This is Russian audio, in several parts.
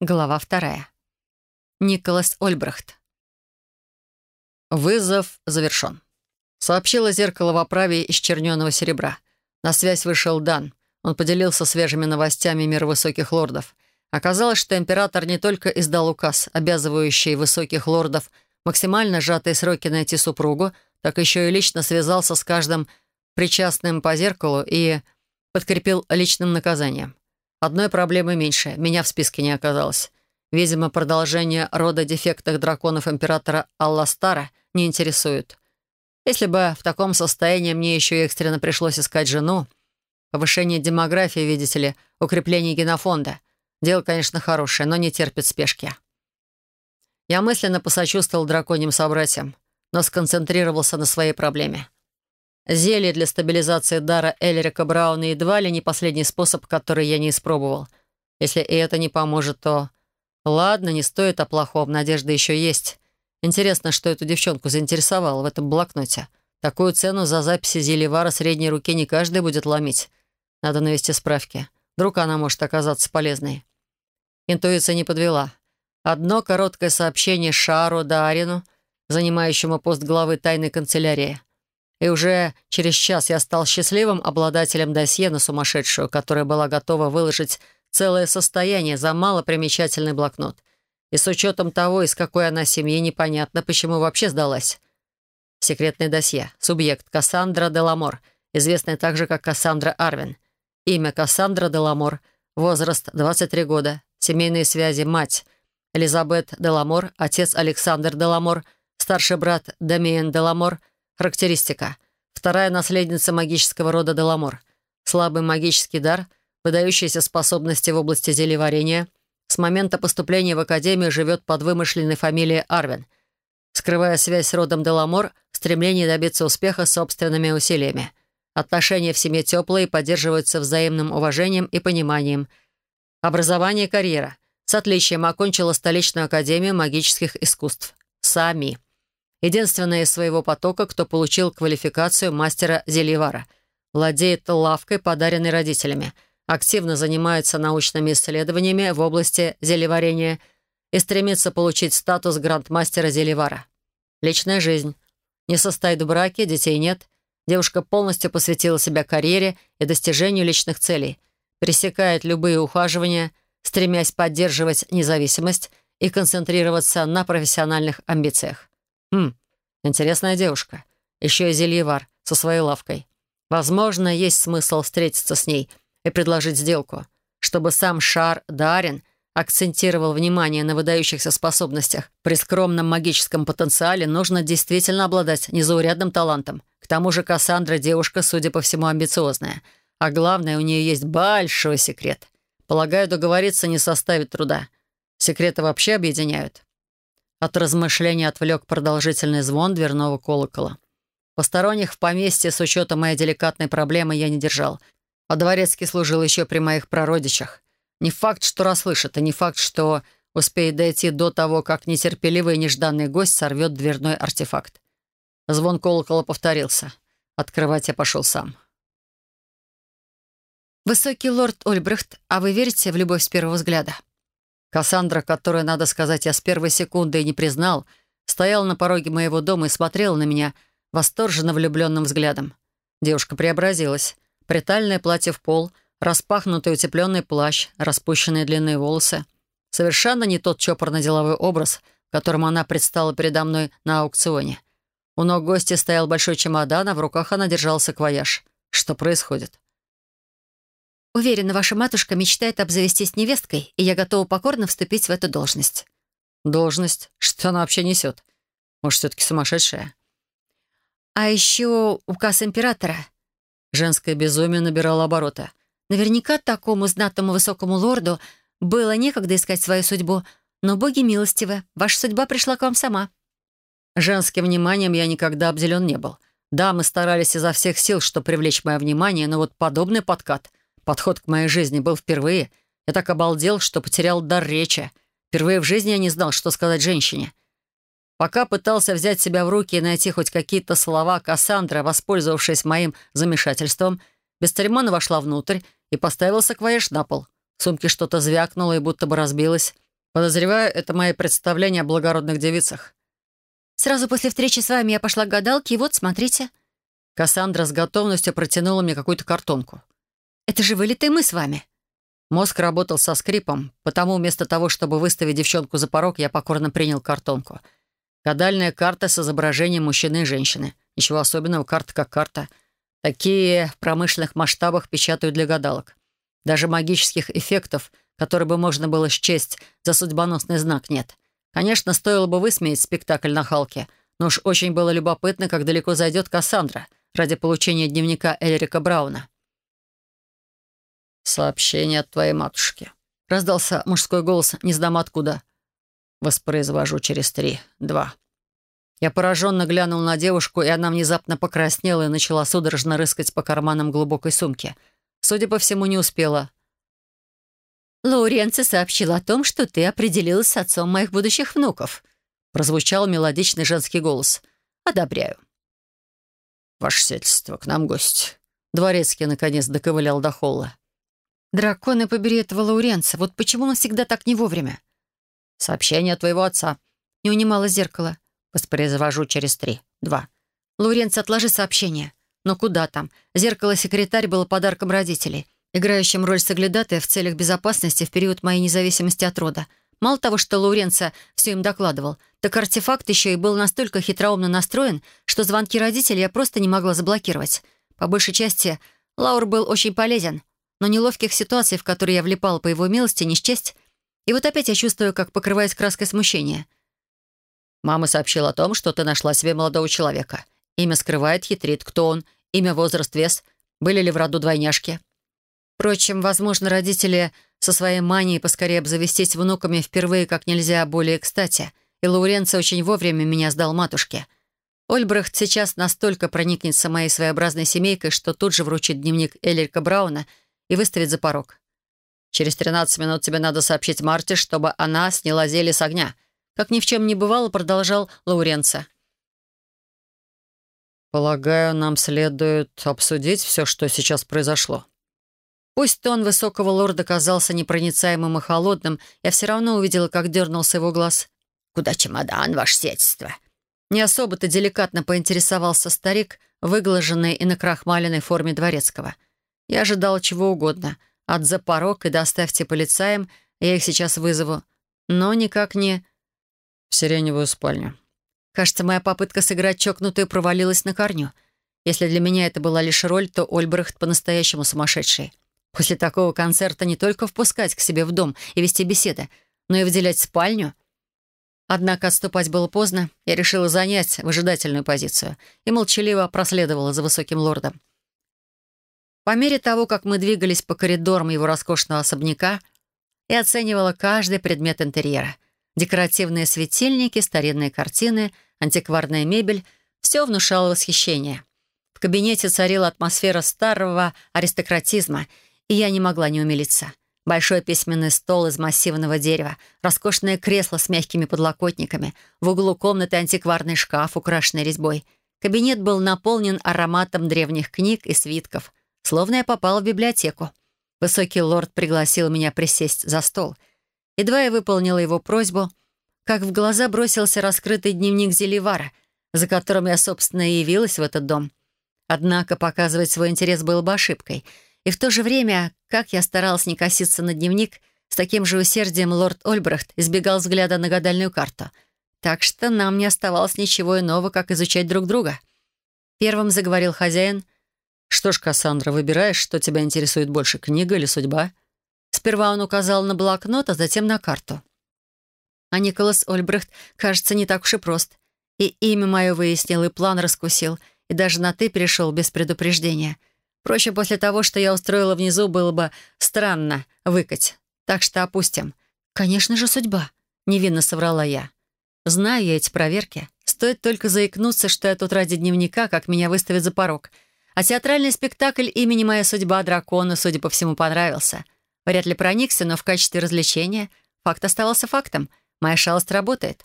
Глава вторая. Николас Ольбрахт. Вызов завершен. Сообщило зеркало в оправе из черненого серебра. На связь вышел Дан. Он поделился свежими новостями мира высоких лордов. Оказалось, что император не только издал указ, обязывающий высоких лордов максимально сжатые сроки найти супругу, так еще и лично связался с каждым причастным по зеркалу и подкрепил личным наказанием. Одной проблемы меньше. Меня в списке не оказалось. Видимо, продолжение рода дефектных драконов императора Алластара не интересует. Если бы в таком состоянии мне еще экстренно пришлось искать жену, повышение демографии, видите ли, укрепление генофонда. Дело, конечно, хорошее, но не терпит спешки. Я мысленно посочувствовал драконьим собратьям, но сконцентрировался на своей проблеме. Зелье для стабилизации дара Эльрика Брауна едва ли не последний способ, который я не испробовал. Если и это не поможет, то Ладно, не стоит о плохом, надежда еще есть. Интересно, что эту девчонку заинтересовало в этом блокноте. Такую цену за записи Зелевара средней руки не каждый будет ломить. Надо навести справки. Вдруг она может оказаться полезной. Интуиция не подвела. Одно короткое сообщение Шару Дарину, занимающему пост главы тайной канцелярии. И уже через час я стал счастливым обладателем досье на сумасшедшую, которая была готова выложить Целое состояние за малопримечательный блокнот. И с учетом того, из какой она семьи, непонятно, почему вообще сдалась. Секретное досье. Субъект Кассандра Деламор, известная также как Кассандра Арвин. Имя Кассандра Деламор. Возраст 23 года. Семейные связи. Мать Элизабет Деламор. Отец Александр Деламор. Старший брат Дамиен Деламор. Характеристика. Вторая наследница магического рода Деламор. Слабый магический дар – выдающиеся способности в области зельеварения, с момента поступления в академию живет под вымышленной фамилией Арвин, скрывая связь с родом Деламор в стремлении добиться успеха собственными усилиями. Отношения в семье теплые, поддерживаются взаимным уважением и пониманием. Образование и карьера. С отличием окончила столичную академию магических искусств. Сами. Единственная из своего потока, кто получил квалификацию мастера зельевара. Владеет лавкой, подаренной родителями – активно занимается научными исследованиями в области зелеварения и стремится получить статус грандмастера зелевара. Личная жизнь. Не состоит в браке, детей нет. Девушка полностью посвятила себя карьере и достижению личных целей, пресекает любые ухаживания, стремясь поддерживать независимость и концентрироваться на профессиональных амбициях. Хм, интересная девушка. Еще и зельевар со своей лавкой. Возможно, есть смысл встретиться с ней — и предложить сделку, чтобы сам Шар Дарин акцентировал внимание на выдающихся способностях. При скромном магическом потенциале нужно действительно обладать незаурядным талантом. К тому же Кассандра девушка, судя по всему, амбициозная. А главное, у нее есть большой секрет. Полагаю, договориться не составит труда. Секреты вообще объединяют. От размышления отвлек продолжительный звон дверного колокола. Посторонних в поместье с учетом моей деликатной проблемы я не держал — а дворецкий служил еще при моих прародичах. Не факт, что расслышит, и не факт, что успеет дойти до того, как нетерпеливый и нежданный гость сорвет дверной артефакт. Звон колокола повторился. Открывать я пошел сам. «Высокий лорд Ольбрехт, а вы верите в любовь с первого взгляда?» Кассандра, которую, надо сказать, я с первой секунды и не признал, стояла на пороге моего дома и смотрела на меня восторженно влюбленным взглядом. Девушка преобразилась. Притальное платье в пол, распахнутый утепленный плащ, распущенные длинные волосы. Совершенно не тот чопорно-деловой образ, в котором она предстала передо мной на аукционе. У ног гостя стоял большой чемодан, а в руках она держала саквояж. Что происходит? «Уверена, ваша матушка мечтает обзавестись невесткой, и я готова покорно вступить в эту должность». «Должность? Что она вообще несет? Может, все-таки сумасшедшая?» «А еще указ императора. Женское безумие набирало обороты. Наверняка такому знатному высокому лорду было некогда искать свою судьбу, но боги милостивы, ваша судьба пришла к вам сама. Женским вниманием я никогда обделен не был. Да, мы старались изо всех сил, чтобы привлечь мое внимание, но вот подобный подкат, подход к моей жизни был впервые. Я так обалдел, что потерял дар речи. Впервые в жизни я не знал, что сказать женщине. Пока пытался взять себя в руки и найти хоть какие-то слова, Кассандра, воспользовавшись моим замешательством, бесцеремонно вошла внутрь и поставила саквояж на пол. В сумке что-то звякнуло и будто бы разбилось. Подозреваю, это мои представления о благородных девицах. Сразу после встречи с вами я пошла к гадалке, и вот, смотрите. Кассандра с готовностью протянула мне какую-то картонку. Это же вылитый мы с вами. Мозг работал со скрипом, потому вместо того, чтобы выставить девчонку за порог, я покорно принял картонку. Гадальная карта с изображением мужчины и женщины. Ничего особенного, карта как карта. Такие в промышленных масштабах печатают для гадалок. Даже магических эффектов, которые бы можно было счесть за судьбоносный знак, нет. Конечно, стоило бы высмеять спектакль на Халке, но уж очень было любопытно, как далеко зайдет Кассандра ради получения дневника Эльрика Брауна. «Сообщение от твоей матушки», — раздался мужской голос, не знам откуда. «Воспроизвожу через три, два». Я пораженно глянул на девушку, и она внезапно покраснела и начала судорожно рыскать по карманам глубокой сумки. Судя по всему, не успела. Лауренци сообщил о том, что ты определилась с отцом моих будущих внуков», прозвучал мелодичный женский голос. «Одобряю». «Ваше сельство, к нам гость». Дворецкий, наконец, доковылял до холла. «Драконы побери этого Лауренца. Вот почему он всегда так не вовремя?» «Сообщение твоего отца». Не унимало зеркало. «Воспроизвожу через три. Два». «Лауренц, отложи сообщение». «Но куда там? Зеркало-секретарь было подарком родителей играющим роль соглядатая в целях безопасности в период моей независимости от рода. Мало того, что Лауренца все им докладывал, так артефакт еще и был настолько хитроумно настроен, что звонки родителей я просто не могла заблокировать. По большей части, Лаур был очень полезен, но неловких ситуаций, в которые я влипала по его милости, не счесть. И вот опять я чувствую, как покрываюсь краской смущения. «Мама сообщила о том, что ты нашла себе молодого человека. Имя скрывает, хитрит. Кто он? Имя, возраст, вес? Были ли в роду двойняшки?» Впрочем, возможно, родители со своей манией поскорее обзавестись внуками впервые как нельзя более кстати, и Лауренцо очень вовремя меня сдал матушке. Ольбрахт сейчас настолько проникнется моей своеобразной семейкой, что тут же вручит дневник Эльрика Брауна и выставит за порог. «Через 13 минут тебе надо сообщить Марте, чтобы она сняла зелье с огня», как ни в чем не бывало, продолжал Лауренцо. «Полагаю, нам следует обсудить все, что сейчас произошло», Пусть тон высокого лорда казался непроницаемым и холодным, я все равно увидела, как дернулся его глаз. «Куда чемодан, ваше сельство?» Не особо-то деликатно поинтересовался старик, выглаженный и накрахмаленной форме дворецкого. Я ожидала чего угодно. От запорог и доставьте полицаям, я их сейчас вызову. Но никак не... В сиреневую спальню. Кажется, моя попытка сыграть чокнутую провалилась на корню. Если для меня это была лишь роль, то Ольбрахт по-настоящему сумасшедший. После такого концерта не только впускать к себе в дом и вести беседы, но и выделять спальню. Однако отступать было поздно. Я решила занять выжидательную позицию и молчаливо проследовала за высоким лордом. По мере того, как мы двигались по коридорам его роскошного особняка, я оценивала каждый предмет интерьера. Декоративные светильники, старинные картины, антикварная мебель — все внушало восхищение. В кабинете царила атмосфера старого аристократизма — и я не могла не умилиться. Большой письменный стол из массивного дерева, роскошное кресло с мягкими подлокотниками, в углу комнаты антикварный шкаф, украшенный резьбой. Кабинет был наполнен ароматом древних книг и свитков, словно я попала в библиотеку. Высокий лорд пригласил меня присесть за стол. Едва я выполнила его просьбу, как в глаза бросился раскрытый дневник Зеливара, за которым я, собственно, и явилась в этот дом. Однако показывать свой интерес было бы ошибкой — и в то же время, как я старалась не коситься на дневник, с таким же усердием лорд Ольбрахт избегал взгляда на гадальную карту. Так что нам не оставалось ничего иного, как изучать друг друга. Первым заговорил хозяин. «Что ж, Кассандра, выбираешь, что тебя интересует больше, книга или судьба?» Сперва он указал на блокнот, а затем на карту. А Николас Ольбрахт, кажется, не так уж и прост. И имя мое выяснил, и план раскусил, и даже на «ты» перешел без предупреждения — Впрочем, после того, что я устроила внизу, было бы странно выкать. Так что опустим. «Конечно же, судьба», — невинно соврала я. «Знаю я эти проверки. Стоит только заикнуться, что я тут ради дневника, как меня выставят за порог. А театральный спектакль имени «Моя судьба» дракона, судя по всему, понравился. Вряд ли проникся, но в качестве развлечения факт оставался фактом. Моя шалость работает.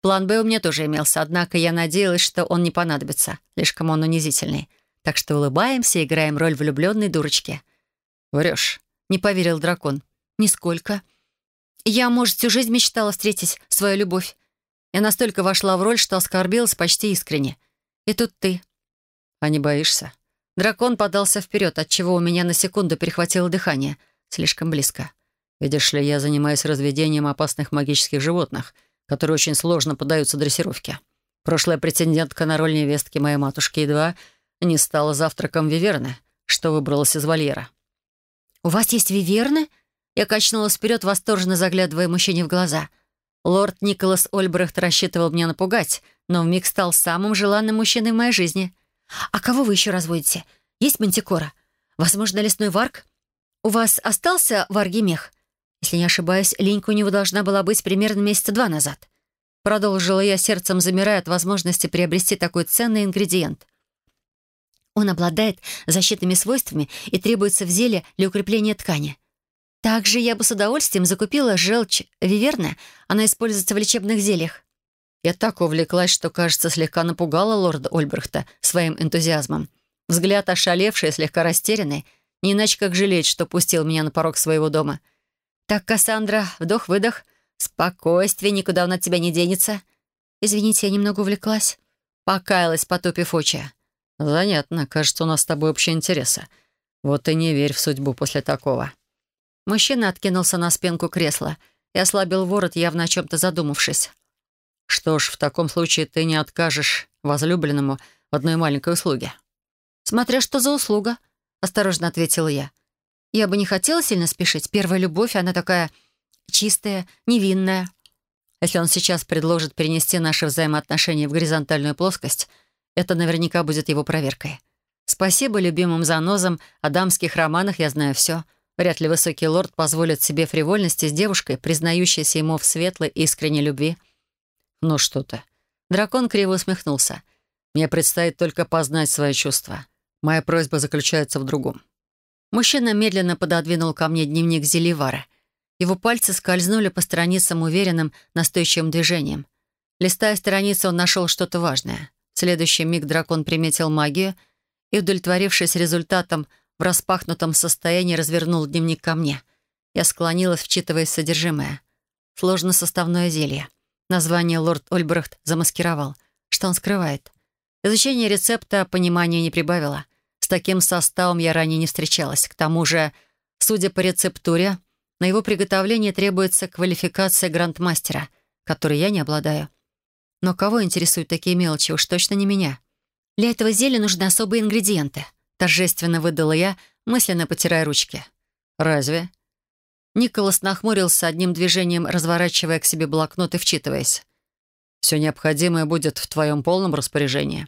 План «Б» у меня тоже имелся, однако я надеялась, что он не понадобится. Слишком он унизительный. Так что улыбаемся и играем роль влюбленной дурочки. «Врешь», — не поверил дракон. «Нисколько». Я, может, всю жизнь мечтала встретить свою любовь. Я настолько вошла в роль, что оскорбилась почти искренне. И тут ты. А не боишься? Дракон подался вперед, отчего у меня на секунду перехватило дыхание. Слишком близко. Видишь ли, я занимаюсь разведением опасных магических животных, которые очень сложно поддаются дрессировке. Прошлая претендентка на роль невестки моей матушки едва не стала завтраком виверны, что выбралась из вольера. «У вас есть виверны?» Я качнулась вперед, восторженно заглядывая мужчине в глаза. Лорд Николас Ольбрехт рассчитывал меня напугать, но вмиг стал самым желанным мужчиной в моей жизни. «А кого вы еще разводите? Есть мантикора? Возможно, лесной варк? У вас остался варги мех? Если не ошибаюсь, линька у него должна была быть примерно месяца два назад». Продолжила я сердцем, замирая от возможности приобрести такой ценный ингредиент. Он обладает защитными свойствами и требуется в зеле для укрепления ткани. Также я бы с удовольствием закупила желчь виверны. Она используется в лечебных зельях. Я так увлеклась, что, кажется, слегка напугала лорда Ольбрехта своим энтузиазмом. Взгляд ошалевший, слегка растерянный, не иначе как жалеть, что пустил меня на порог своего дома. «Так, Кассандра, вдох-выдох. Спокойствие, никуда он от тебя не денется. Извините, я немного увлеклась». Покаялась, потупив очи. «Занятно. Кажется, у нас с тобой общие интересы. Вот и не верь в судьбу после такого». Мужчина откинулся на спинку кресла и ослабил ворот, явно о чем-то задумавшись. «Что ж, в таком случае ты не откажешь возлюбленному в одной маленькой услуге». «Смотря что за услуга», — осторожно ответила я. «Я бы не хотела сильно спешить. Первая любовь, она такая чистая, невинная». Если он сейчас предложит перенести наши взаимоотношения в горизонтальную плоскость, это наверняка будет его проверкой. Спасибо любимым занозам, о дамских романах я знаю все — Вряд ли высокий лорд позволит себе фривольности с девушкой, признающейся ему в светлой искренней любви. Ну что ты. Дракон криво усмехнулся. Мне предстоит только познать свои чувства. Моя просьба заключается в другом. Мужчина медленно пододвинул ко мне дневник Зеливара. Его пальцы скользнули по страницам уверенным, настойчивым движением. Листая страницы, он нашел что-то важное. В следующий миг дракон приметил магию и, удовлетворившись результатом, в распахнутом состоянии развернул дневник ко мне. Я склонилась, вчитываясь в содержимое. Сложно-составное зелье. Название лорд Ольбрехт замаскировал. Что он скрывает? Изучение рецепта понимания не прибавило. С таким составом я ранее не встречалась. К тому же, судя по рецептуре, на его приготовление требуется квалификация грандмастера, которой я не обладаю. Но кого интересуют такие мелочи? Уж точно не меня. Для этого зелья нужны особые ингредиенты — торжественно выдала я, мысленно потирая ручки. «Разве?» Николас нахмурился одним движением, разворачивая к себе блокнот и вчитываясь. «Все необходимое будет в твоем полном распоряжении.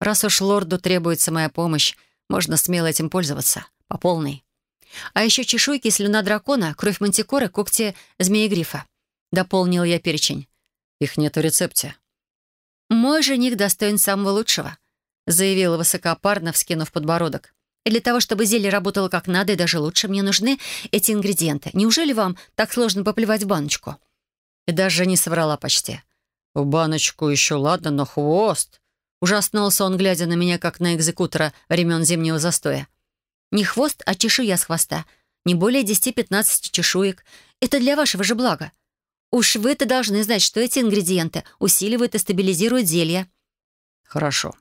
Раз уж лорду требуется моя помощь, можно смело этим пользоваться. По полной. А еще чешуйки, слюна дракона, кровь мантикоры, когти змеи-грифа. Дополнил я перечень. Их нет в рецепте. Мой жених достоин самого лучшего заявила высокопарно, вскинув подбородок. «И для того, чтобы зелье работало как надо и даже лучше, мне нужны эти ингредиенты. Неужели вам так сложно поплевать в баночку?» И даже не соврала почти. «В баночку еще ладно, но хвост...» Ужаснулся он, глядя на меня, как на экзекутора времен зимнего застоя. «Не хвост, а чешуя с хвоста. Не более 10-15 чешуек. Это для вашего же блага. Уж вы-то должны знать, что эти ингредиенты усиливают и стабилизируют зелье». «Хорошо»,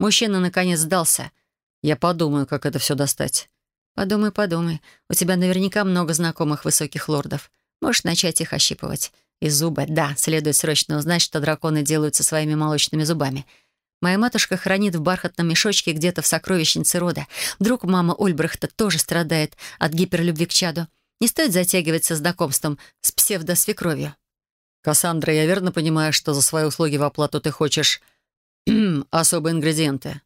Мужчина наконец сдался. Я подумаю, как это все достать. Подумай, подумай. У тебя наверняка много знакомых высоких лордов. Можешь начать их ощипывать. И зубы. Да, следует срочно узнать, что драконы делают со своими молочными зубами. Моя матушка хранит в бархатном мешочке где-то в сокровищнице рода. Вдруг мама Ольбрахта тоже страдает от гиперлюбви к чаду. Не стоит затягивать со знакомством с псевдосвекровью. «Кассандра, я верно понимаю, что за свои услуги в оплату ты хочешь особые ингредиенты».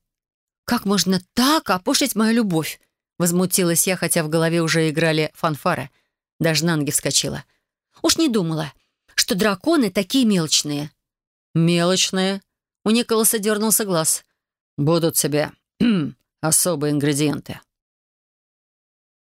«Как можно так опушить мою любовь?» Возмутилась я, хотя в голове уже играли фанфары. Даже на ноги вскочила. «Уж не думала, что драконы такие мелочные». «Мелочные?» У Николаса дернулся глаз. «Будут себе особые ингредиенты».